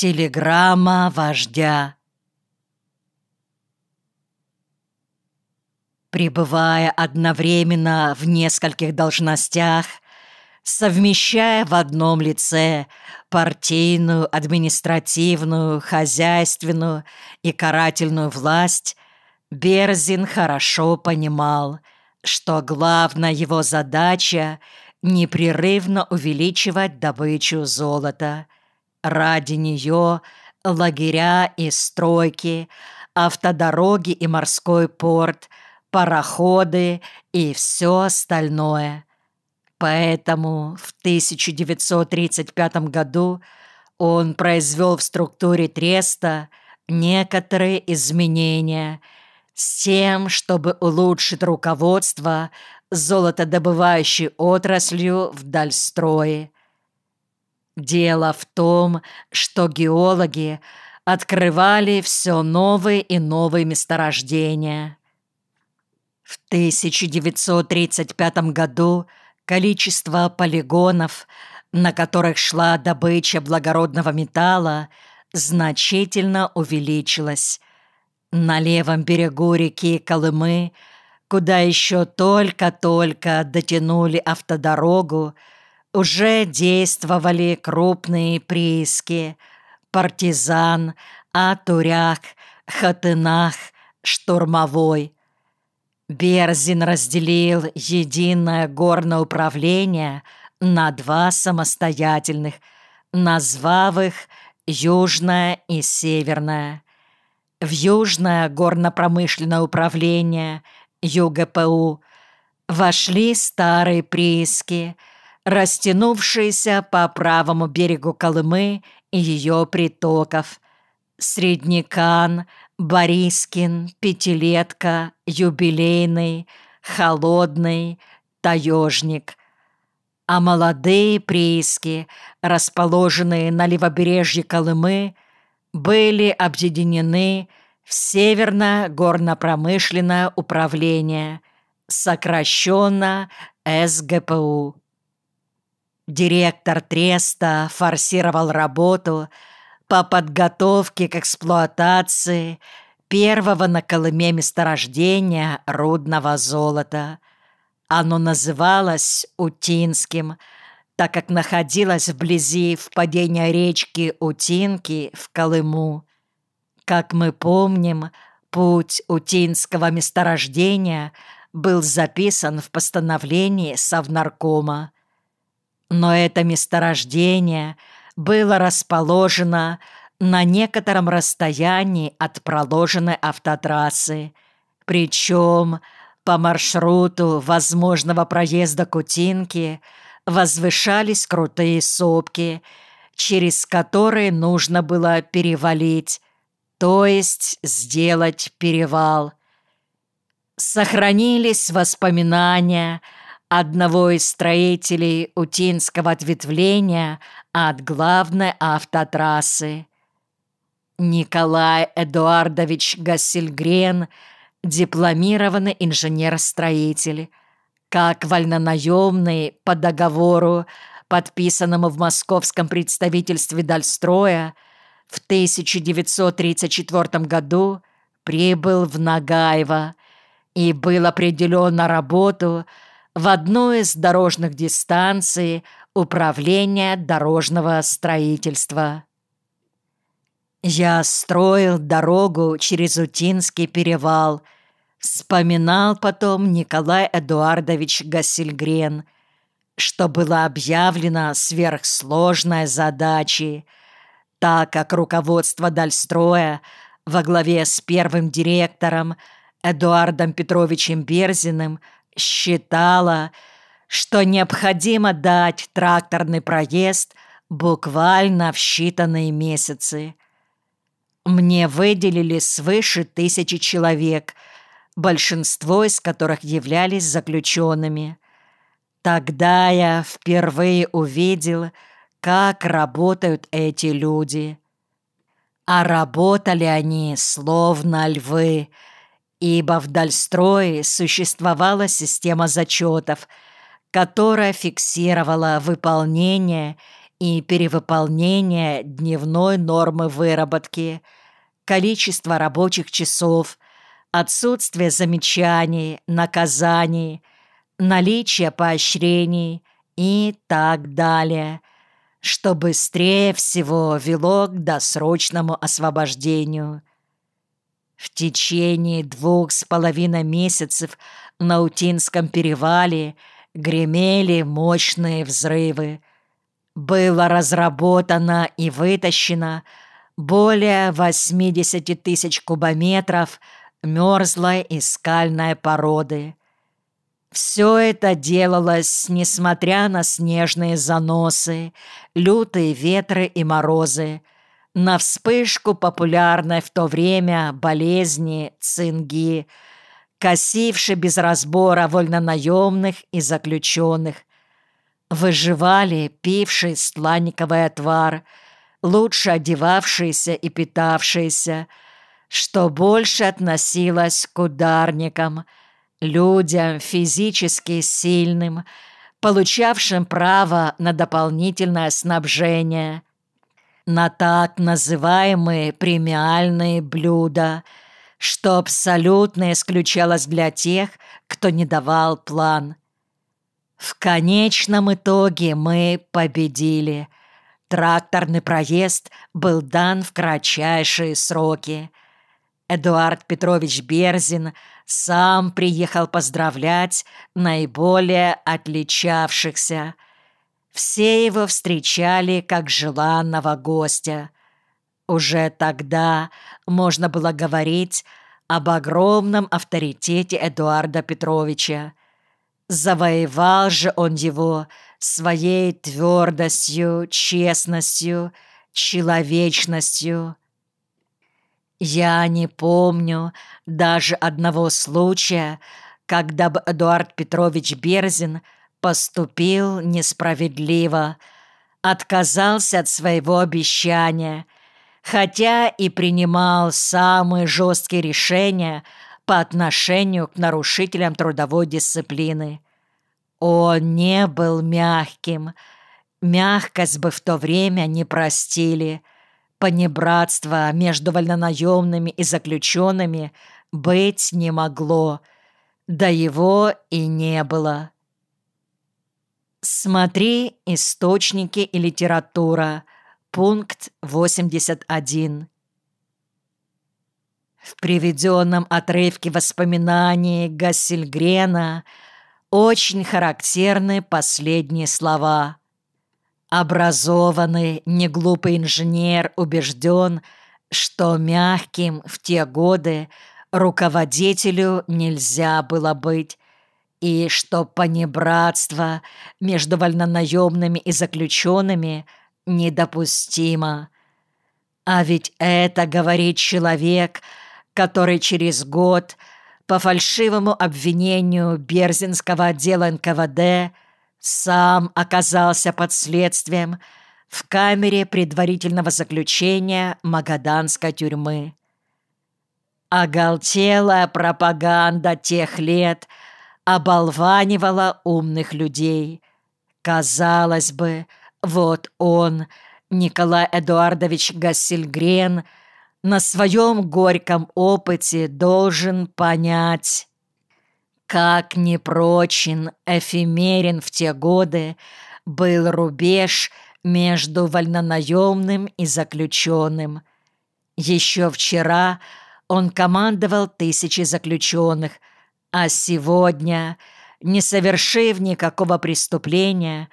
Телеграмма вождя. Пребывая одновременно в нескольких должностях, совмещая в одном лице партийную, административную, хозяйственную и карательную власть, Берзин хорошо понимал, что главная его задача — непрерывно увеличивать добычу золота — Ради нее лагеря и стройки, автодороги и морской порт, пароходы и все остальное. Поэтому в 1935 году он произвел в структуре треста некоторые изменения с тем, чтобы улучшить руководство золотодобывающей отраслью в Дальстрое. Дело в том, что геологи открывали все новые и новые месторождения. В 1935 году количество полигонов, на которых шла добыча благородного металла, значительно увеличилось. На левом берегу реки Колымы, куда еще только-только дотянули автодорогу, уже действовали крупные прииски «Партизан», «Атуряк», «Хатынах», «Штурмовой». Берзин разделил единое горное управление на два самостоятельных, назвав их Южное и Северное. В Южное горно-промышленное управление ЮГПУ вошли старые прииски – растянувшиеся по правому берегу Колымы и ее притоков. Среднекан, Борискин, Пятилетка, Юбилейный, Холодный, Таежник. А молодые прииски, расположенные на левобережье Колымы, были объединены в Северно-горно-промышленное управление, сокращенно СГПУ. Директор Треста форсировал работу по подготовке к эксплуатации первого на Колыме месторождения рудного золота. Оно называлось Утинским, так как находилось вблизи впадения речки Утинки в Колыму. Как мы помним, путь Утинского месторождения был записан в постановлении Совнаркома но это месторождение было расположено на некотором расстоянии от проложенной автотрассы, причем по маршруту возможного проезда Кутинки возвышались крутые сопки, через которые нужно было перевалить, то есть сделать перевал. Сохранились воспоминания – одного из строителей Утинского ответвления от главной автотрассы. Николай Эдуардович Гассельгрен, дипломированный инженер-строитель, как вольнонаемный по договору, подписанному в московском представительстве Дальстроя, в 1934 году прибыл в Нагаево и был определен на работу – в одной из дорожных дистанций Управления дорожного строительства. Я строил дорогу через Утинский перевал, вспоминал потом Николай Эдуардович Гассельгрен, что было объявлено сверхсложной задачей, так как руководство Дальстроя во главе с первым директором Эдуардом Петровичем Берзиным – считала, что необходимо дать тракторный проезд буквально в считанные месяцы. Мне выделили свыше тысячи человек, большинство из которых являлись заключенными. Тогда я впервые увидел, как работают эти люди. А работали они словно львы — ибо в Дальстрое существовала система зачетов, которая фиксировала выполнение и перевыполнение дневной нормы выработки, количество рабочих часов, отсутствие замечаний, наказаний, наличие поощрений и так далее, что быстрее всего вело к досрочному освобождению. В течение двух с половиной месяцев на Утинском перевале гремели мощные взрывы. Было разработано и вытащено более 80 тысяч кубометров мерзлой и скальной породы. Все это делалось, несмотря на снежные заносы, лютые ветры и морозы, на вспышку популярной в то время болезни цинги, косившей без разбора вольнонаемных и заключенных. Выживали пивший стланниковый отвар, лучше одевавшиеся и питавшиеся, что больше относилось к ударникам, людям физически сильным, получавшим право на дополнительное снабжение – на так называемые премиальные блюда, что абсолютно исключалось для тех, кто не давал план. В конечном итоге мы победили. Тракторный проезд был дан в кратчайшие сроки. Эдуард Петрович Берзин сам приехал поздравлять наиболее отличавшихся – все его встречали как желанного гостя. Уже тогда можно было говорить об огромном авторитете Эдуарда Петровича. Завоевал же он его своей твердостью, честностью, человечностью. Я не помню даже одного случая, когда бы Эдуард Петрович Берзин – поступил несправедливо, отказался от своего обещания, хотя и принимал самые жесткие решения по отношению к нарушителям трудовой дисциплины. Он не был мягким, мягкость бы в то время не простили, понебратство между вольнонаемными и заключенными быть не могло, да его и не было. Смотри источники и литература. Пункт 81. В приведенном отрывке воспоминаний Гассельгрена очень характерны последние слова. Образованный, неглупый инженер убежден, что мягким в те годы руководителю нельзя было быть, и что понебратство между вольнонаемными и заключенными недопустимо. А ведь это говорит человек, который через год по фальшивому обвинению Берзинского отдела НКВД сам оказался под следствием в камере предварительного заключения Магаданской тюрьмы. Оголтелая пропаганда тех лет – оболванивала умных людей. Казалось бы, вот он, Николай Эдуардович Гассельгрен, на своем горьком опыте должен понять, как непрочен, эфемерен в те годы был рубеж между вольнонаемным и заключенным. Еще вчера он командовал тысячи заключенных – а сегодня, не совершив никакого преступления,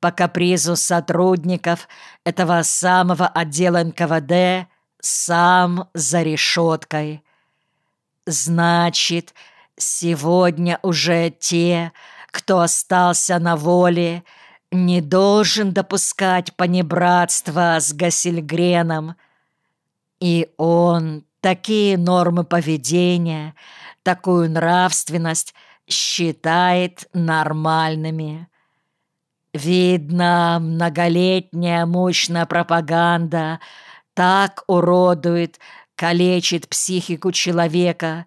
по капризу сотрудников этого самого отдела НКВД, сам за решеткой. Значит, сегодня уже те, кто остался на воле, не должен допускать понебратства с Гассельгреном. И он такие нормы поведения – такую нравственность считает нормальными. Видно, многолетняя мощная пропаганда так уродует, калечит психику человека,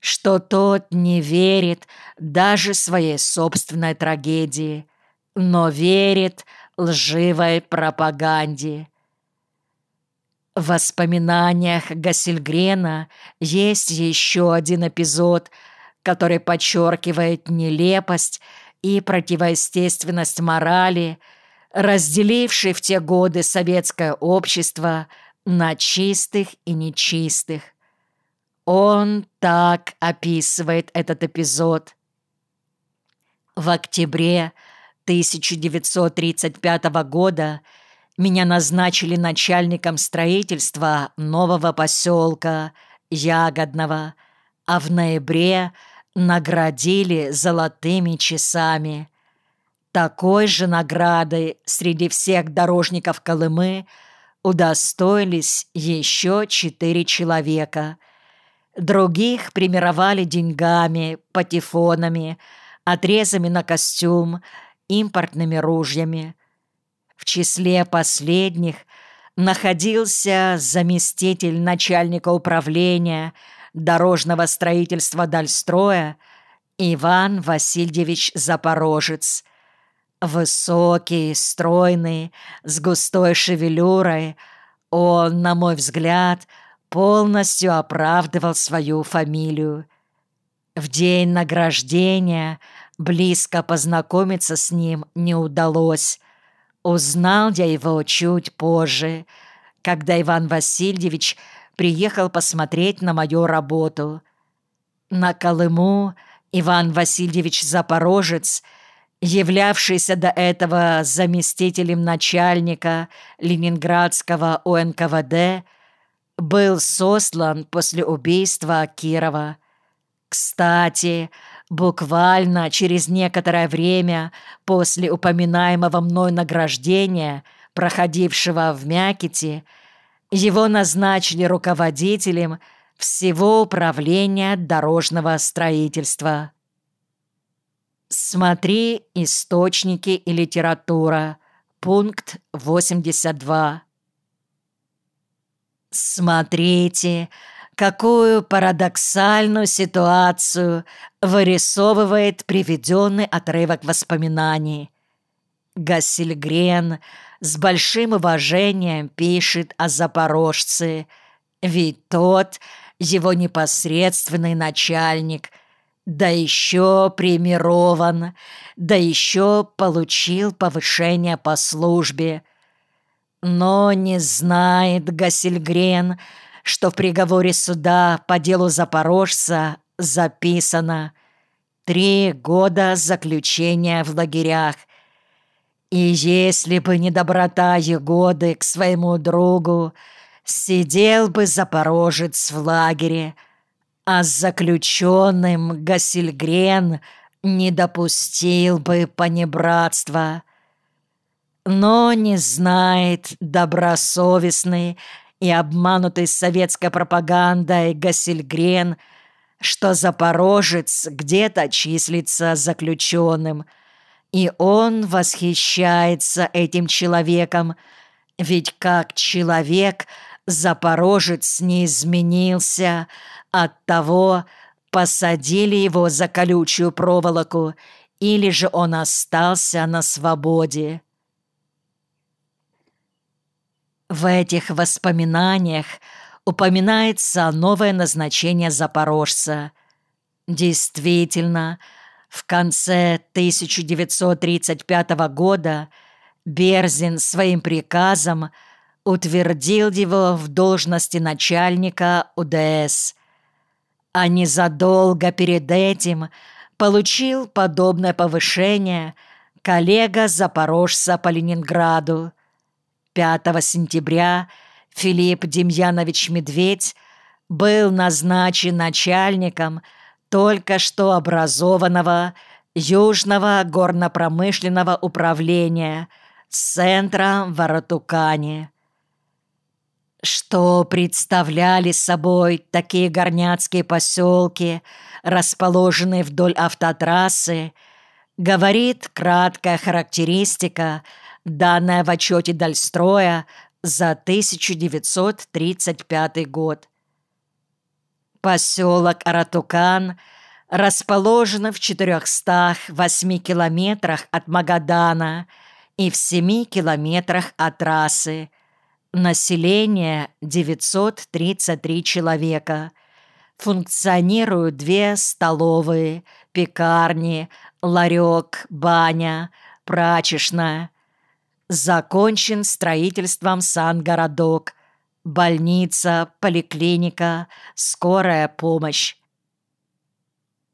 что тот не верит даже своей собственной трагедии, но верит лживой пропаганде. В воспоминаниях Гассельгрена есть еще один эпизод, который подчеркивает нелепость и противоестественность морали, разделившей в те годы советское общество на чистых и нечистых. Он так описывает этот эпизод. В октябре 1935 года меня назначили начальником строительства нового поселка Ягодного, а в ноябре наградили золотыми часами. Такой же награды среди всех дорожников Колымы удостоились еще четыре человека. Других примировали деньгами, патефонами, отрезами на костюм, импортными ружьями. В числе последних находился заместитель начальника управления дорожного строительства Дальстроя Иван Васильевич Запорожец. Высокий, стройный, с густой шевелюрой, он, на мой взгляд, полностью оправдывал свою фамилию. В день награждения близко познакомиться с ним не удалось. Узнал я его чуть позже, когда Иван Васильевич приехал посмотреть на мою работу. На Колыму Иван Васильевич Запорожец, являвшийся до этого заместителем начальника Ленинградского УНКВД, был сослан после убийства Кирова. Кстати, Буквально через некоторое время после упоминаемого мной награждения, проходившего в Мяките, его назначили руководителем всего управления дорожного строительства. Смотри источники и литература. Пункт 82. Смотрите, какую парадоксальную ситуацию вырисовывает приведенный отрывок воспоминаний. Гассельгрен с большим уважением пишет о запорожце, ведь тот его непосредственный начальник, да еще премирован, да еще получил повышение по службе. Но не знает Гассельгрен, в приговоре суда по делу запорожца записано «Три года заключения в лагерях». И если бы не доброта Егоды к своему другу, сидел бы запорожец в лагере, а с заключенным Гасильгрен не допустил бы понебратства. Но не знает добросовестный и обманутый советской пропагандой Гассельгрен, что Запорожец где-то числится заключенным, и он восхищается этим человеком, ведь как человек Запорожец не изменился, от того посадили его за колючую проволоку, или же он остался на свободе. В этих воспоминаниях упоминается новое назначение запорожца. Действительно, в конце 1935 года Берзин своим приказом утвердил его в должности начальника УДС, а незадолго перед этим получил подобное повышение коллега запорожца по Ленинграду 5 сентября Филипп Демьянович Медведь был назначен начальником только что образованного Южного горно-промышленного управления центра Аратукане. Что представляли собой такие горняцкие поселки, расположенные вдоль автотрассы, говорит краткая характеристика – данная в отчете Дальстроя за 1935 год. Поселок Аратукан расположен в 408 километрах от Магадана и в 7 километрах от трассы. Население 933 человека. Функционируют две столовые, пекарни, ларек, баня, прачечная. Закончен строительством сан-городок, больница, поликлиника, скорая помощь.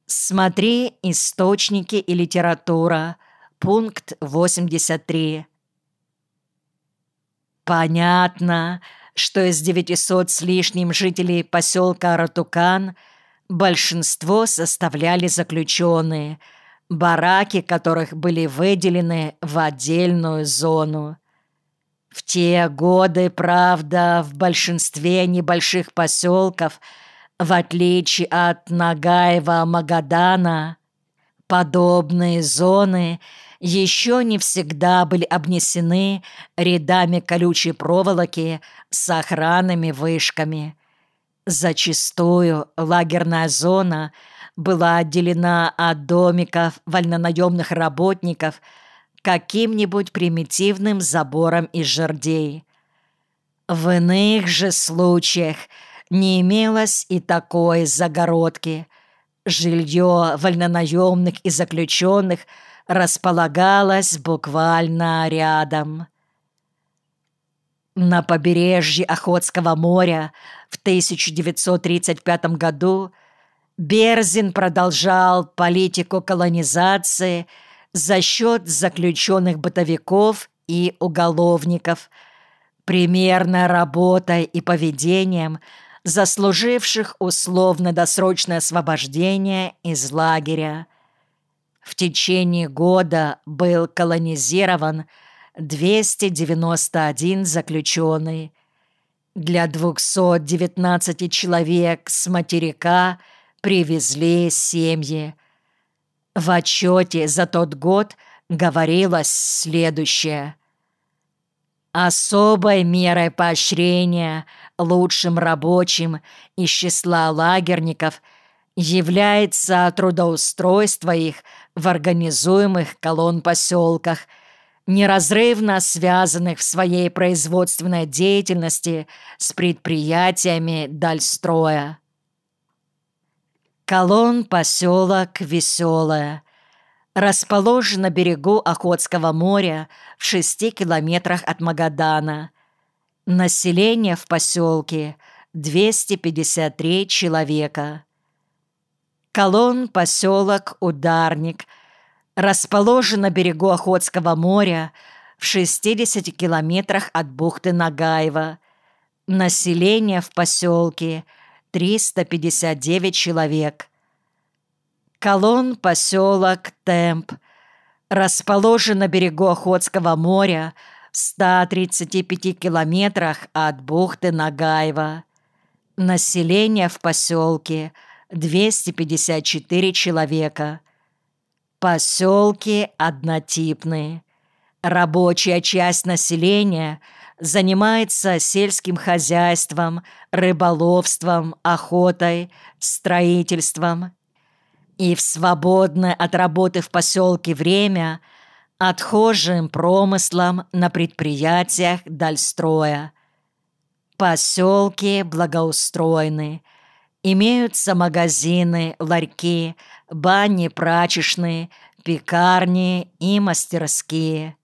Смотри источники и литература. Пункт 83. Понятно, что из 900 с лишним жителей поселка Ратукан большинство составляли заключенные, бараки которых были выделены в отдельную зону. В те годы, правда, в большинстве небольших поселков – в отличие от Нагаева-Магадана, подобные зоны еще не всегда были обнесены рядами колючей проволоки с охранными вышками. Зачастую лагерная зона была отделена от домиков вольнонаемных работников каким-нибудь примитивным забором из жердей. В иных же случаях – не имелось и такой загородки. Жилье вольнонаемных и заключенных располагалось буквально рядом. На побережье Охотского моря в 1935 году Берзин продолжал политику колонизации за счет заключенных бытовиков и уголовников, примерной работой и поведением – заслуживших условно-досрочное освобождение из лагеря. В течение года был колонизирован 291 заключенный. Для 219 человек с материка привезли семьи. В отчете за тот год говорилось следующее. Особой мерой поощрения лучшим рабочим из числа лагерников является трудоустройство их в организуемых колонн-поселках, неразрывно связанных в своей производственной деятельности с предприятиями Дальстроя. Колонн-поселок Веселое расположен на берегу Охотского моря в шести километрах от Магадана – Население в поселке 253 человека. Колон поселок Ударник расположен на берегу Охотского моря в 60 километрах от бухты Нагаева. Население в поселке 359 человек. Колон поселок Темп расположен на берегу Охотского моря в 135 километрах от бухты Нагаева. Население в поселке 254 человека. Поселки однотипные. Рабочая часть населения занимается сельским хозяйством, рыболовством, охотой, строительством. И в свободное от работы в поселке время – отхожим промыслом на предприятиях Дальстроя. Поселки благоустроены. Имеются магазины, ларьки, бани прачечные, пекарни и мастерские.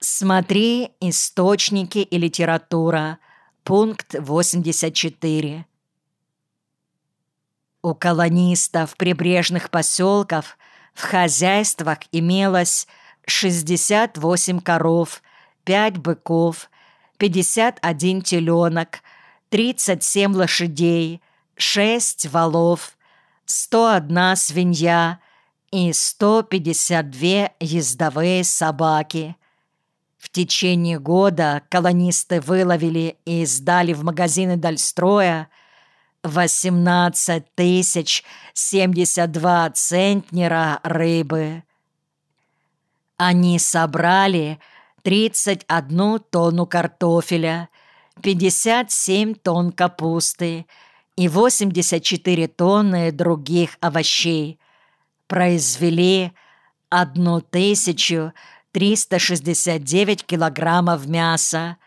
Смотри источники и литература. Пункт 84. У колонистов прибрежных поселков – в хозяйствах имелось 68 коров, 5 быков, 51 теленок, 37 лошадей, 6 валов, 101 свинья и 152 ездовые собаки. В течение года колонисты выловили и сдали в магазины Дальстроя 18 тысяч 72 центнера рыбы. Они собрали 31 тонну картофеля, 57 тонн капусты и 84 тонны других овощей. Произвели 1337 369 килограммов мяса,